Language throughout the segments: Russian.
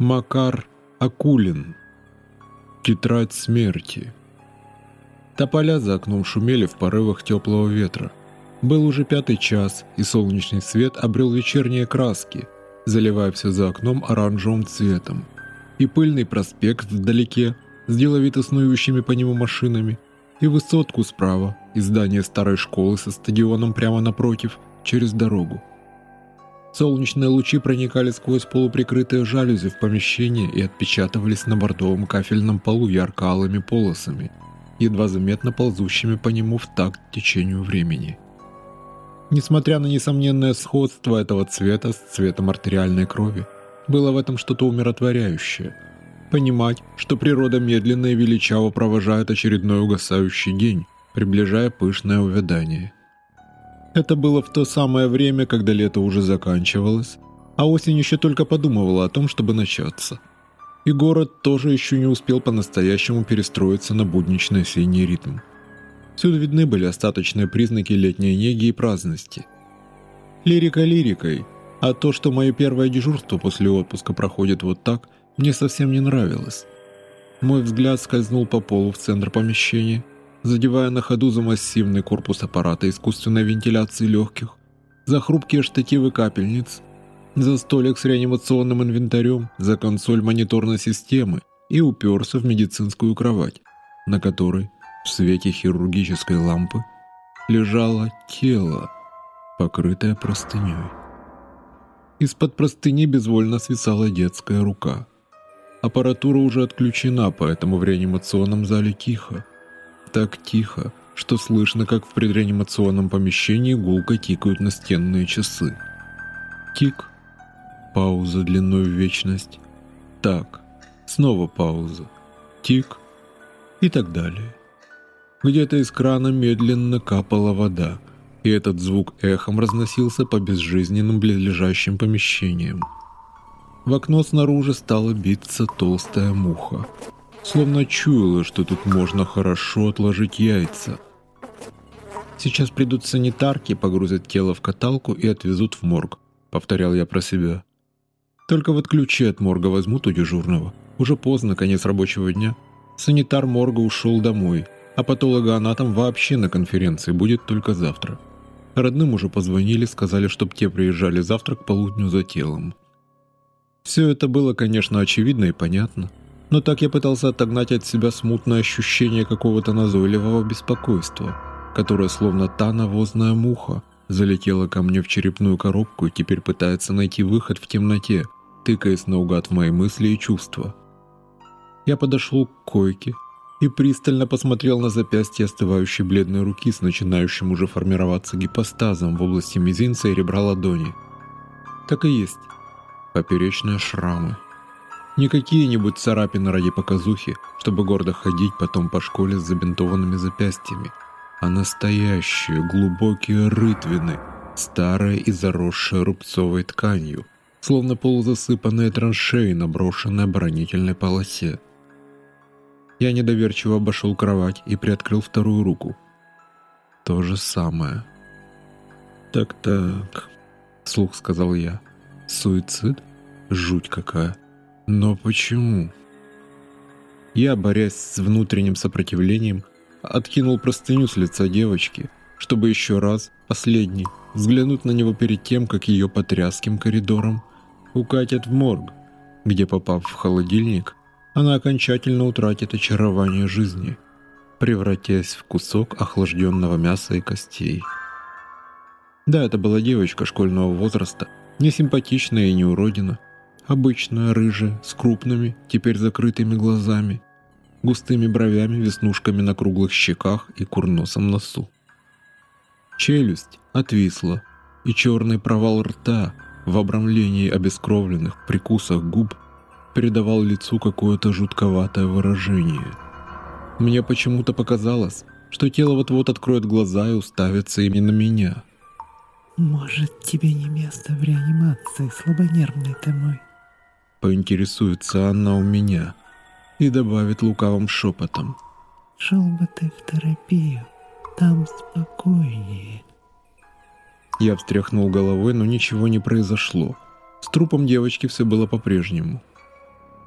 Макар Акулин. Тетрадь смерти. Тополя за окном шумели в порывах теплого ветра. Был уже пятый час, и солнечный свет обрел вечерние краски, заливая все за окном оранжевым цветом. И пыльный проспект вдалеке с деловито снующими по нему машинами, и высотку справа, и здание старой школы со стадионом прямо напротив, через дорогу. Солнечные лучи проникали сквозь полуприкрытые жалюзи в помещение и отпечатывались на бордовом кафельном полу ярко-алыми полосами, едва заметно ползущими по нему в такт течению времени. Несмотря на несомненное сходство этого цвета с цветом артериальной крови, было в этом что-то умиротворяющее. Понимать, что природа медленно и величаво провожает очередной угасающий день, приближая пышное увядание – это было в то самое время, когда лето уже заканчивалось, а осень еще только подумывала о том, чтобы начаться. И город тоже еще не успел по-настоящему перестроиться на будничный осенний ритм. Всюду видны были остаточные признаки летней неги и праздности. Лирика лирикой, а то, что мое первое дежурство после отпуска проходит вот так, мне совсем не нравилось. Мой взгляд скользнул по полу в центр помещения – задевая на ходу за массивный корпус аппарата искусственной вентиляции легких, за хрупкие штативы капельниц, за столик с реанимационным инвентарем, за консоль мониторной системы и уперся в медицинскую кровать, на которой, в свете хирургической лампы, лежало тело, покрытое простыней. Из-под простыни безвольно свисала детская рука. Аппаратура уже отключена, поэтому в реанимационном зале тихо так тихо, что слышно, как в предреанимационном помещении гулко тикают настенные часы. Тик. Пауза длиной в вечность. Так. Снова пауза. Тик. И так далее. Где-то из крана медленно капала вода, и этот звук эхом разносился по безжизненным близлежащим помещениям. В окно снаружи стала биться толстая муха словно чуяла, что тут можно хорошо отложить яйца. «Сейчас придут санитарки, погрузят тело в каталку и отвезут в морг», — повторял я про себя. «Только вот ключи от морга возьмут у дежурного. Уже поздно, конец рабочего дня. Санитар морга ушел домой, а патологоанатом вообще на конференции будет только завтра. Родным уже позвонили, сказали, чтоб те приезжали завтра к полудню за телом. Все это было, конечно, очевидно и понятно но так я пытался отогнать от себя смутное ощущение какого-то назойливого беспокойства, которое, словно та навозная муха, залетела ко мне в черепную коробку и теперь пытается найти выход в темноте, тыкаясь наугад в мои мысли и чувства. Я подошел к койке и пристально посмотрел на запястье остывающей бледной руки с начинающим уже формироваться гипостазом в области мизинца и ребра ладони. Так и есть. Поперечные шрамы. Не какие-нибудь царапины ради показухи, чтобы гордо ходить потом по школе с забинтованными запястьями, а настоящие глубокие рытвины, старые и заросшие рубцовой тканью, словно полузасыпанные траншеи на брошенной оборонительной полосе. Я недоверчиво обошел кровать и приоткрыл вторую руку. То же самое. «Так-так», — слух сказал я. «Суицид? Жуть какая!» Но почему? Я, борясь с внутренним сопротивлением, откинул простыню с лица девочки, чтобы еще раз, последний, взглянуть на него перед тем, как ее по тряским коридорам укатят в морг, где, попав в холодильник, она окончательно утратит очарование жизни, превратясь в кусок охлажденного мяса и костей. Да, это была девочка школьного возраста, не симпатичная и не уродина, Обычная рыжая, с крупными, теперь закрытыми глазами, густыми бровями, веснушками на круглых щеках и курносом носу. Челюсть отвисла, и черный провал рта в обрамлении обескровленных прикусах губ придавал лицу какое-то жутковатое выражение. Мне почему-то показалось, что тело вот-вот откроет глаза и уставится именно на меня. «Может, тебе не место в реанимации, слабонервный ты мой?» Поинтересуется она у меня и добавит лукавым шепотом. «Шел бы ты в терапию, там спокойнее». Я встряхнул головой, но ничего не произошло. С трупом девочки все было по-прежнему.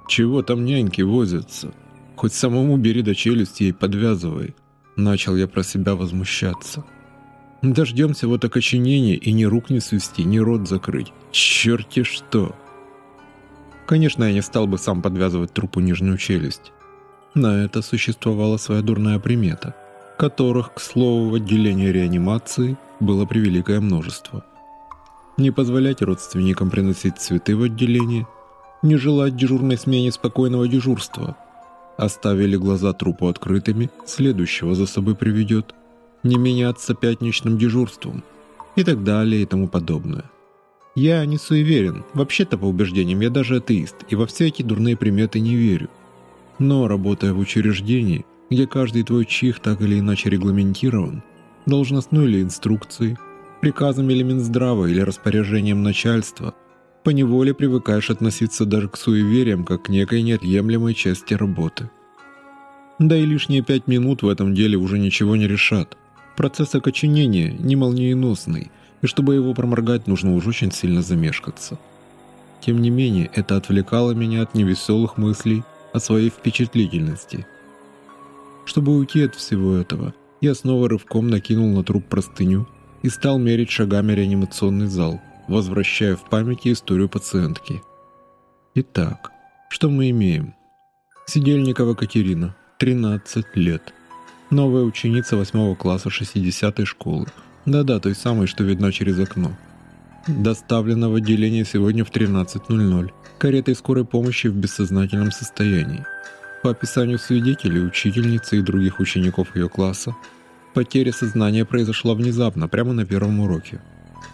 Чего там няньки возятся? Хоть самому бери до челюсти и подвязывай. Начал я про себя возмущаться. Дождемся вот окоченения и ни рук не свести, ни рот закрыть. Черти что! Конечно, я не стал бы сам подвязывать трупу нижнюю челюсть. На это существовала своя дурная примета, которых, к слову, в отделении реанимации было превеликое множество. Не позволять родственникам приносить цветы в отделение, не желать дежурной смене спокойного дежурства. Оставили глаза трупу открытыми, следующего за собой приведет – не меняться пятничным дежурством и так далее и тому подобное. Я не суеверен, вообще-то по убеждениям я даже атеист и во все эти дурные приметы не верю. Но работая в учреждении, где каждый твой чих так или иначе регламентирован, должностной или инструкцией, приказом или Минздрава или распоряжением начальства, поневоле привыкаешь относиться даже к суевериям как к некой неотъемлемой части работы. Да и лишние пять минут в этом деле уже ничего не решат. Процесс окоченения не молниеносный, и чтобы его проморгать, нужно уж очень сильно замешкаться. Тем не менее, это отвлекало меня от невеселых мыслей о своей впечатлительности. Чтобы уйти от всего этого, я снова рывком накинул на труп простыню и стал мерить шагами реанимационный зал, возвращая в памяти историю пациентки. Итак, что мы имеем? Сидельникова Катерина, 13 лет. Новая ученица восьмого класса 60-й школы. Да-да, той самой, что видно через окно. Доставлена в отделение сегодня в 13.00 каретой скорой помощи в бессознательном состоянии. По описанию свидетелей, учительницы и других учеников ее класса, потеря сознания произошла внезапно, прямо на первом уроке.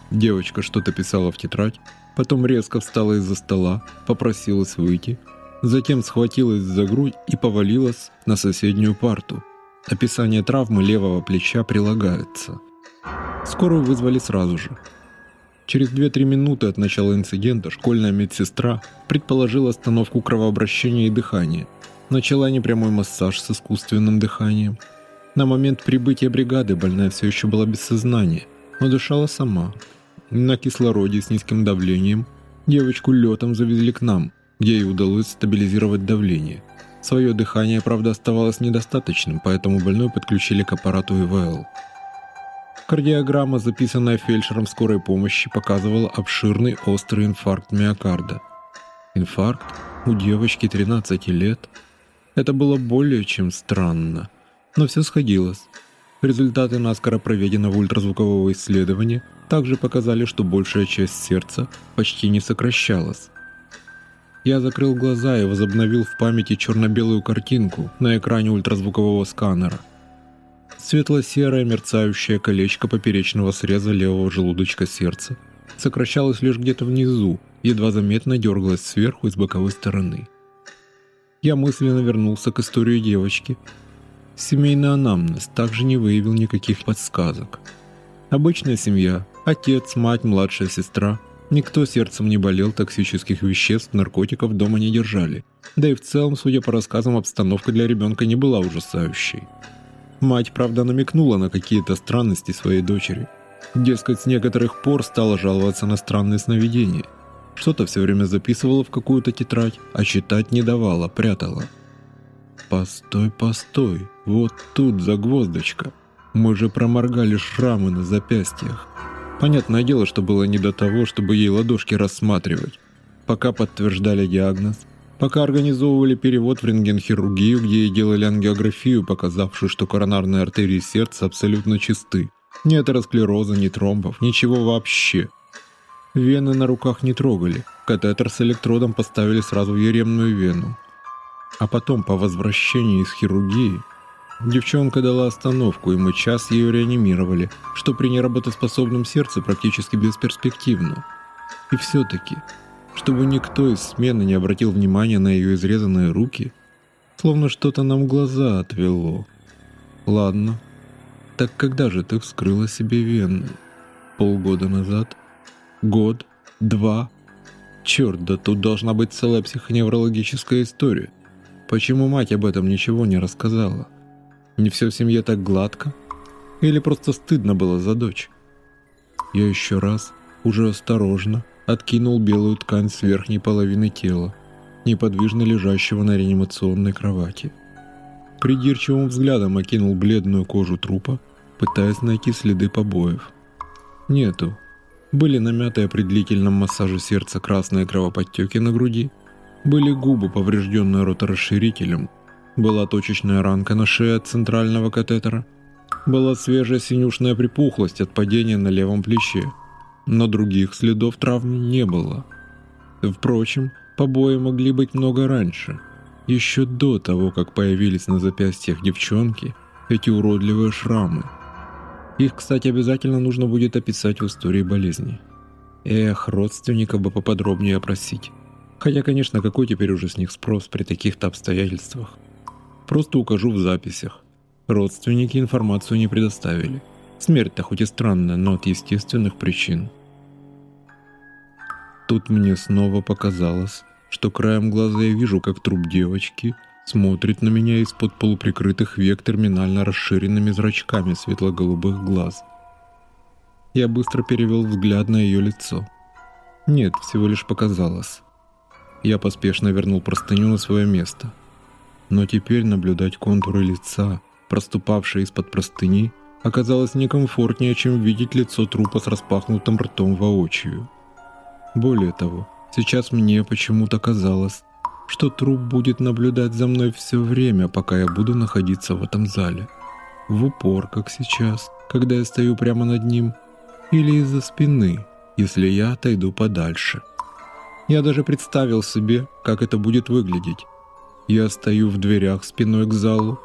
Девочка что-то писала в тетрадь, потом резко встала из-за стола, попросилась выйти, затем схватилась за грудь и повалилась на соседнюю парту – Описание травмы левого плеча прилагается. Скорую вызвали сразу же. Через 2-3 минуты от начала инцидента школьная медсестра предположила остановку кровообращения и дыхания. Начала непрямой массаж с искусственным дыханием. На момент прибытия бригады больная все еще была без сознания, но дышала сама. На кислороде с низким давлением девочку летом завезли к нам, где ей удалось стабилизировать давление – Свое дыхание, правда, оставалось недостаточным, поэтому больной подключили к аппарату ИВЛ. Кардиограмма, записанная фельдшером скорой помощи, показывала обширный острый инфаркт миокарда. Инфаркт у девочки 13 лет. Это было более чем странно, но все сходилось. Результаты наскоро проведенного ультразвукового исследования также показали, что большая часть сердца почти не сокращалась. Я закрыл глаза и возобновил в памяти черно-белую картинку на экране ультразвукового сканера. Светло-серое мерцающее колечко поперечного среза левого желудочка сердца сокращалось лишь где-то внизу, едва заметно дергалось сверху и с боковой стороны. Я мысленно вернулся к истории девочки. Семейный анамнез также не выявил никаких подсказок. Обычная семья, отец, мать, младшая сестра – Никто сердцем не болел, токсических веществ, наркотиков дома не держали. Да и в целом, судя по рассказам, обстановка для ребенка не была ужасающей. Мать, правда, намекнула на какие-то странности своей дочери. Дескать, с некоторых пор стала жаловаться на странные сновидения. Что-то все время записывала в какую-то тетрадь, а читать не давала, прятала. «Постой, постой, вот тут загвоздочка. Мы же проморгали шрамы на запястьях. Понятное дело, что было не до того, чтобы ей ладошки рассматривать. Пока подтверждали диагноз, пока организовывали перевод в рентгенхирургию, где ей делали ангиографию, показавшую, что коронарные артерии сердца абсолютно чисты. Ни атеросклероза, ни тромбов, ничего вообще. Вены на руках не трогали. Катетер с электродом поставили сразу в еремную вену. А потом, по возвращении из хирургии, Девчонка дала остановку, и мы час ее реанимировали, что при неработоспособном сердце практически бесперспективно. И все-таки, чтобы никто из смены не обратил внимания на ее изрезанные руки, словно что-то нам глаза отвело. Ладно, так когда же ты вскрыла себе вены? Полгода назад? Год? Два? Черт, да тут должна быть целая психоневрологическая история. Почему мать об этом ничего не рассказала? Не все в семье так гладко? Или просто стыдно было за дочь? Я еще раз, уже осторожно, откинул белую ткань с верхней половины тела. неподвижно лежащего на реанимационной кровати. Придирчивым взглядом окинул бледную кожу трупа, пытаясь найти следы побоев. Нету. Были намятые при длительном массаже сердца красные кровоподтеки на груди, были губы, поврежденные роторасширителем, была точечная ранка на шее от центрального катетера, была свежая синюшная припухлость от падения на левом плече, но других следов травм не было. Впрочем, побои могли быть много раньше, еще до того, как появились на запястьях девчонки эти уродливые шрамы. Их, кстати, обязательно нужно будет описать в истории болезни. Эх, родственников бы поподробнее опросить. Хотя, конечно, какой теперь уже с них спрос при таких-то обстоятельствах? Просто укажу в записях. Родственники информацию не предоставили. Смерть-то хоть и странная, но от естественных причин. Тут мне снова показалось, что краем глаза я вижу, как труп девочки смотрит на меня из-под полуприкрытых век терминально расширенными зрачками светло-голубых глаз. Я быстро перевел взгляд на ее лицо. Нет, всего лишь показалось. Я поспешно вернул простыню на свое место. Но теперь наблюдать контуры лица, проступавшие из-под простыни, оказалось некомфортнее, чем видеть лицо трупа с распахнутым ртом воочию. Более того, сейчас мне почему-то казалось, что труп будет наблюдать за мной все время, пока я буду находиться в этом зале. В упор, как сейчас, когда я стою прямо над ним, или из-за спины, если я отойду подальше. Я даже представил себе, как это будет выглядеть. Я стою в дверях спиной к залу,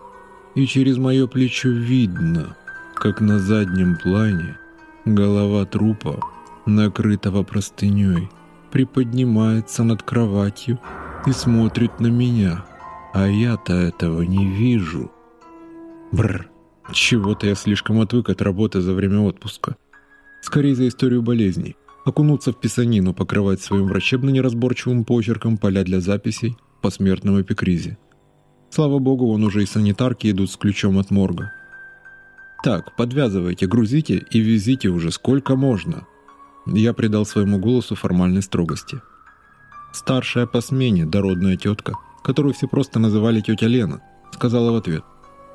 и через мое плечо видно, как на заднем плане голова трупа, накрытого простыней, приподнимается над кроватью и смотрит на меня, а я-то этого не вижу. Бррр, чего-то я слишком отвык от работы за время отпуска. Скорее за историю болезней. Окунуться в писанину, покрывать своим врачебно-неразборчивым почерком поля для записей по смертному эпикризе. Слава богу, он уже и санитарки идут с ключом от морга. Так, подвязывайте, грузите и везите уже сколько можно. Я придал своему голосу формальной строгости. Старшая по смене, дородная тетка, которую все просто называли тетя Лена, сказала в ответ.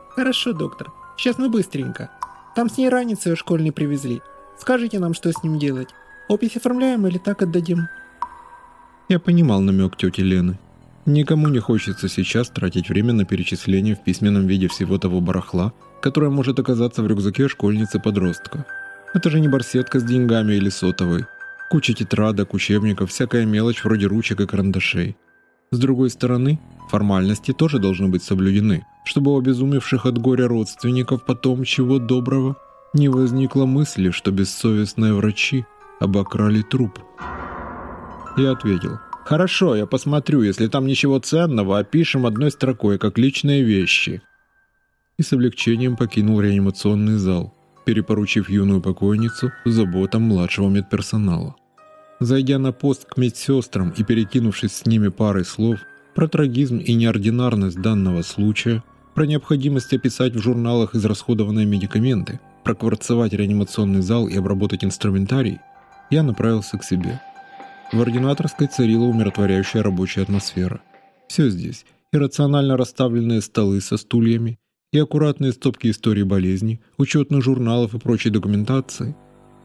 «Хорошо, доктор. Сейчас мы быстренько. Там с ней ранец ее школьный привезли. Скажите нам, что с ним делать. Опись оформляем или так отдадим?» Я понимал намек тети Лены. Никому не хочется сейчас тратить время на перечисление в письменном виде всего того барахла, которое может оказаться в рюкзаке школьницы-подростка. Это же не барсетка с деньгами или сотовой. Куча тетрадок, учебников, всякая мелочь вроде ручек и карандашей. С другой стороны, формальности тоже должны быть соблюдены, чтобы у обезумевших от горя родственников потом чего доброго не возникло мысли, что бессовестные врачи обокрали труп. Я ответил – Хорошо, я посмотрю, если там ничего ценного, опишем одной строкой, как личные вещи. И с облегчением покинул реанимационный зал, перепоручив юную покойницу заботам младшего медперсонала. Зайдя на пост к медсестрам и перекинувшись с ними парой слов про трагизм и неординарность данного случая, про необходимость описать в журналах израсходованные медикаменты, прокварцевать реанимационный зал и обработать инструментарий, я направился к себе. В ординаторской царила умиротворяющая рабочая атмосфера. Все здесь. И рационально расставленные столы со стульями, и аккуратные стопки истории болезни, учетных журналов и прочей документации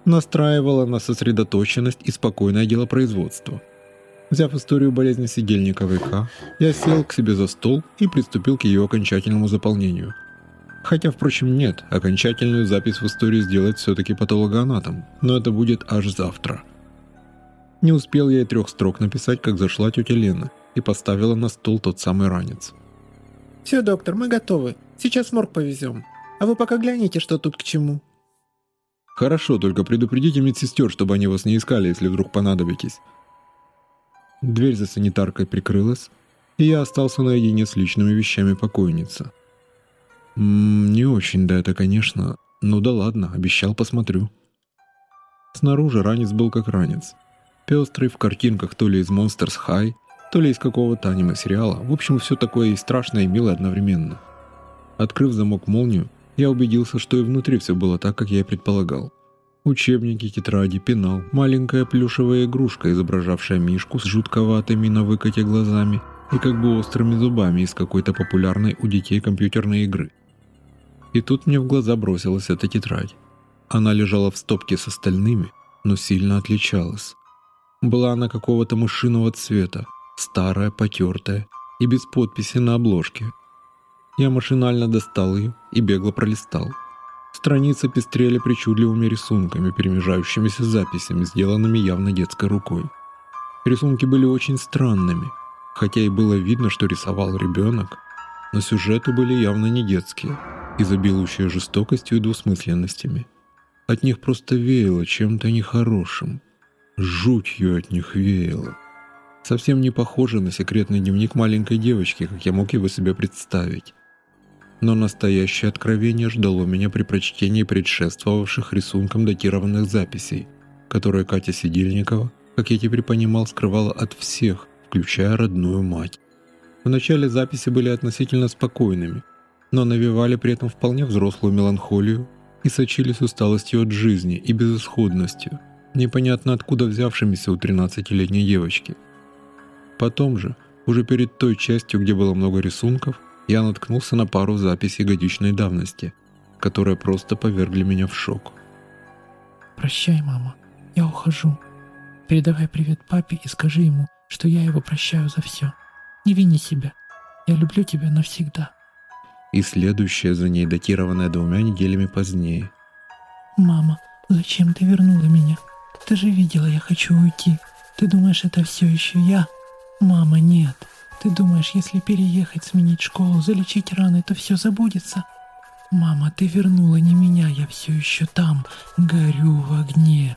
настраивало на сосредоточенность и спокойное делопроизводство. Взяв историю болезни сидельника ВК, я сел к себе за стол и приступил к ее окончательному заполнению. Хотя, впрочем, нет, окончательную запись в истории сделать все-таки патологоанатом, но это будет аж завтра. Не успел я и трех строк написать, как зашла тетя Лена и поставила на стол тот самый ранец. «Все, доктор, мы готовы. Сейчас морг повезем. А вы пока гляните, что тут к чему». «Хорошо, только предупредите медсестер, чтобы они вас не искали, если вдруг понадобитесь». Дверь за санитаркой прикрылась, и я остался наедине с личными вещами покойницы. М -м, не очень, да это, конечно. Ну да ладно, обещал, посмотрю. Снаружи ранец был как ранец пестрый, в картинках то ли из Monsters High, то ли из какого-то аниме-сериала. В общем, все такое и страшное, и милое одновременно. Открыв замок молнию, я убедился, что и внутри все было так, как я и предполагал. Учебники, тетради, пенал, маленькая плюшевая игрушка, изображавшая мишку с жутковатыми на выкате глазами и как бы острыми зубами из какой-то популярной у детей компьютерной игры. И тут мне в глаза бросилась эта тетрадь. Она лежала в стопке с остальными, но сильно отличалась. Была она какого-то мышиного цвета, старая, потертая и без подписи на обложке. Я машинально достал ее и бегло пролистал. Страницы пестрели причудливыми рисунками, перемежающимися записями, сделанными явно детской рукой. Рисунки были очень странными, хотя и было видно, что рисовал ребенок, но сюжеты были явно не детские, изобилующие жестокостью и двусмысленностями. От них просто веяло чем-то нехорошим. Жутью от них веяло. Совсем не похоже на секретный дневник маленькой девочки, как я мог его себе представить. Но настоящее откровение ждало меня при прочтении предшествовавших рисункам датированных записей, которые Катя Сидельникова, как я теперь понимал, скрывала от всех, включая родную мать. В начале записи были относительно спокойными, но навевали при этом вполне взрослую меланхолию и сочились усталостью от жизни и безысходностью, непонятно откуда взявшимися у 13-летней девочки. Потом же, уже перед той частью, где было много рисунков, я наткнулся на пару записей годичной давности, которые просто повергли меня в шок. «Прощай, мама, я ухожу. Передавай привет папе и скажи ему, что я его прощаю за все. Не вини себя. Я люблю тебя навсегда. И следующая за ней, датированная двумя неделями позднее. Мама, зачем ты вернула меня? Ты же видела, я хочу уйти. Ты думаешь, это все еще я? Мама, нет. Ты думаешь, если переехать, сменить школу, залечить раны, то все забудется? Мама, ты вернула не меня, я все еще там, горю в огне.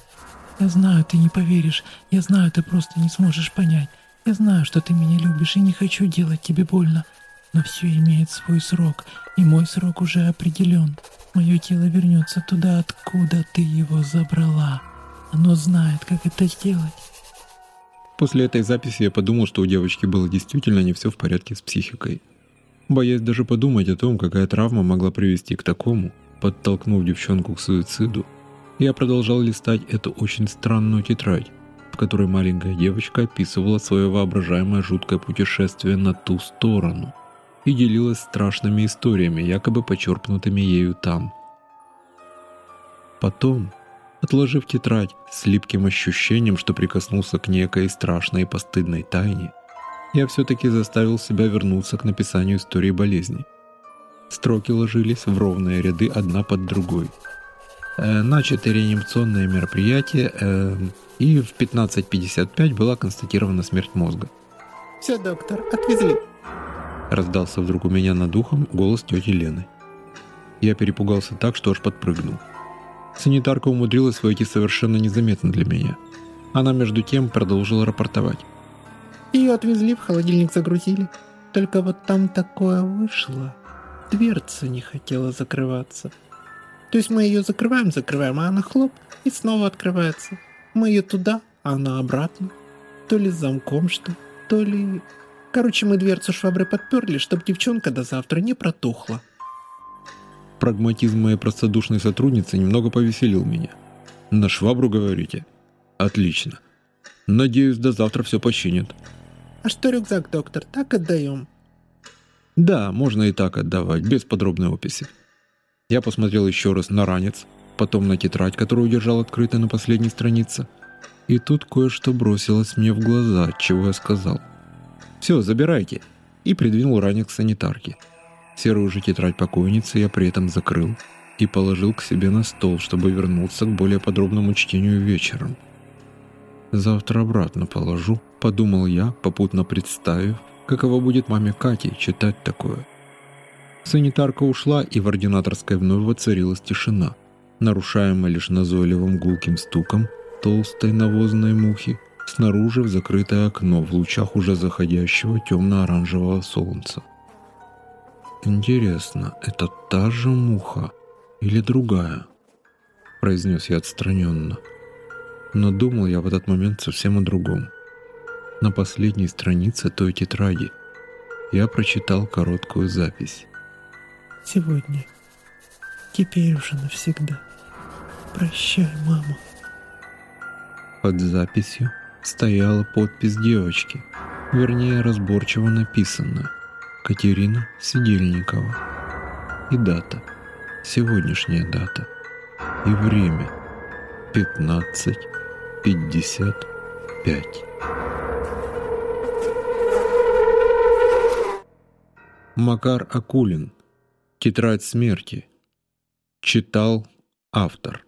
Я знаю, ты не поверишь. Я знаю, ты просто не сможешь понять. Я знаю, что ты меня любишь и не хочу делать тебе больно. Но все имеет свой срок, и мой срок уже определен. Мое тело вернется туда, откуда ты его забрала. Оно знает, как это сделать. После этой записи я подумал, что у девочки было действительно не все в порядке с психикой. Боясь даже подумать о том, какая травма могла привести к такому, подтолкнув девчонку к суициду, я продолжал листать эту очень странную тетрадь, в которой маленькая девочка описывала свое воображаемое жуткое путешествие на ту сторону и делилась страшными историями, якобы почерпнутыми ею там. Потом, отложив тетрадь с липким ощущением, что прикоснулся к некой страшной и постыдной тайне, я все-таки заставил себя вернуться к написанию истории болезни. Строки ложились в ровные ряды одна под другой – Э, начато реанимационное мероприятие, э, и в 15.55 была констатирована смерть мозга. «Все, доктор, отвезли!» Раздался вдруг у меня над ухом голос тети Лены. Я перепугался так, что аж подпрыгнул. Санитарка умудрилась войти совершенно незаметно для меня. Она между тем продолжила рапортовать. Ее отвезли, в холодильник загрузили. Только вот там такое вышло. Дверца не хотела закрываться. То есть мы ее закрываем, закрываем, а она хлоп и снова открывается. Мы ее туда, а она обратно. То ли с замком что, то ли... Короче, мы дверцу швабры подперли, чтобы девчонка до завтра не протухла. Прагматизм моей простодушной сотрудницы немного повеселил меня. На швабру, говорите? Отлично. Надеюсь, до завтра все починят. А что рюкзак, доктор, так отдаем? Да, можно и так отдавать, без подробной описи. Я посмотрел еще раз на ранец, потом на тетрадь, которую держал открытой на последней странице. И тут кое-что бросилось мне в глаза, чего я сказал. «Все, забирайте!» И придвинул ранец к санитарке. Серую же тетрадь покойницы я при этом закрыл и положил к себе на стол, чтобы вернуться к более подробному чтению вечером. «Завтра обратно положу», — подумал я, попутно представив, каково будет маме Кате читать такое. Санитарка ушла, и в ординаторской вновь воцарилась тишина, нарушаемая лишь назойливым гулким стуком толстой навозной мухи снаружи в закрытое окно в лучах уже заходящего темно-оранжевого солнца. «Интересно, это та же муха или другая?» произнес я отстраненно. Но думал я в этот момент совсем о другом. На последней странице той тетради я прочитал короткую запись сегодня, теперь уже навсегда. Прощай, мама. Под записью стояла подпись девочки, вернее разборчиво написано «Катерина Сидельникова» и дата, сегодняшняя дата и время 15.55. Макар Акулин. Тетрадь смерти. Читал автор.